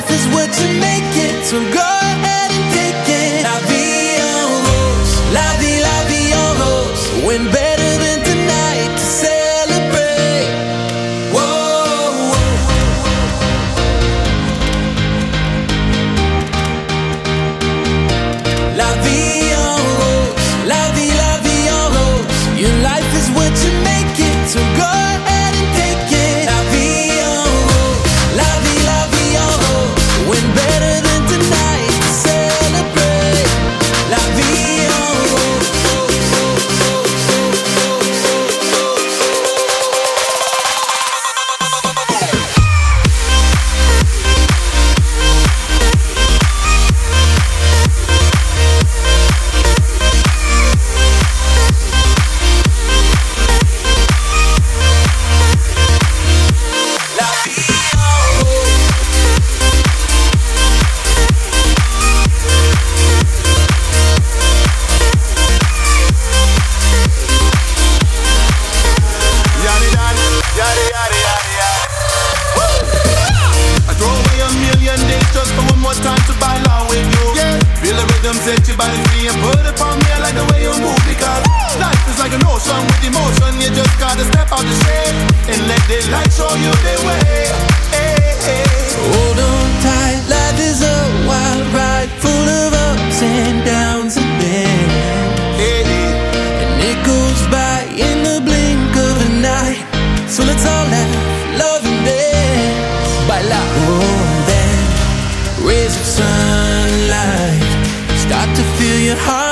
life is what you make it, so go. I with you. Yeah. Feel the rhythm, set your body free and put it on me. Like the way you move because life is like with emotion. You just gotta step out the shade and let the light show you the way. Hey, hey. Hold on. your heart